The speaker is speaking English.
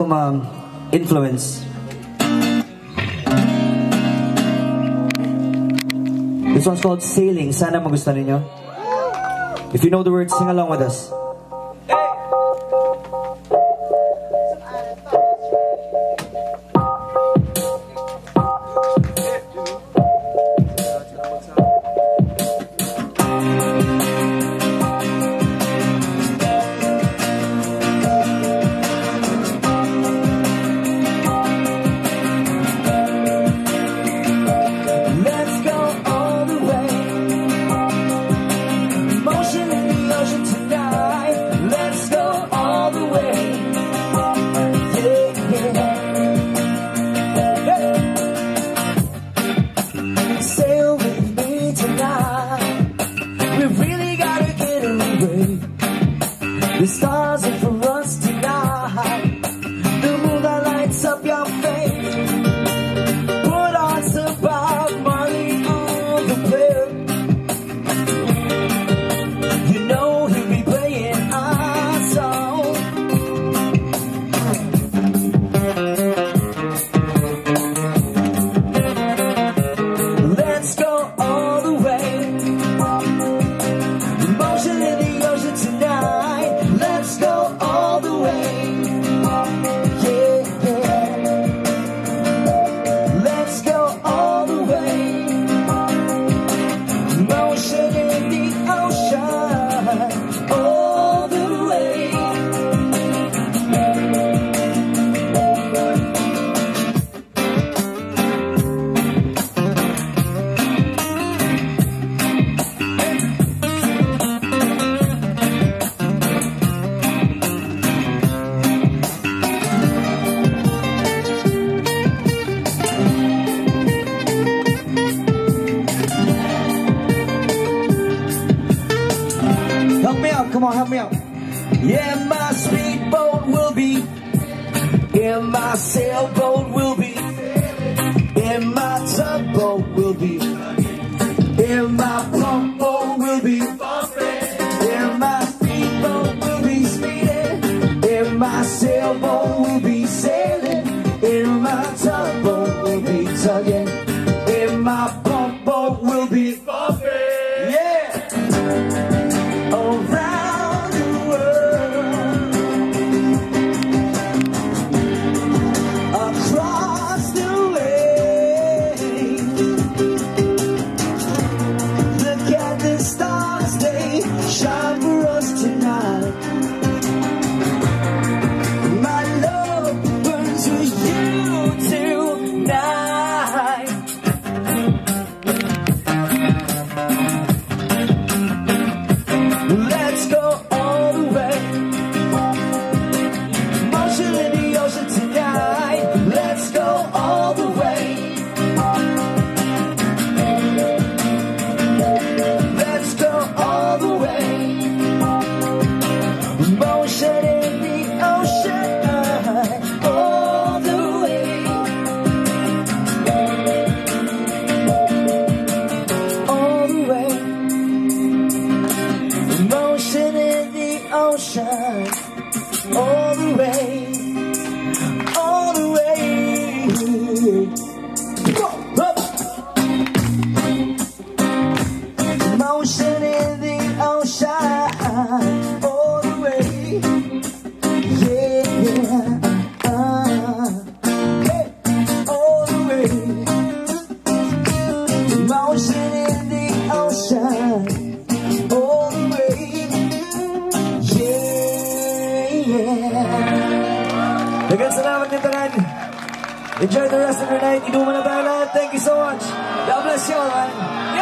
um, influence. This one's called Sailing. Sana magustuhan ninyo. If you know the words, sing along with us. Come on, help me out. Yeah, my speedboat will be, in my sailboat will be, in my tugboat will be, in my pump boat will be, in my speedboat will be speeding, in my sailboat will be sailing, shine for us tonight. Motion in the ocean, all the way. Yeah, uh, all the way. Motion in the ocean all the way. Yeah. Dagan salamat din tanan. Enjoy the rest of your night. Inuman na tayo lahat. Thank you so much. God bless you all, man.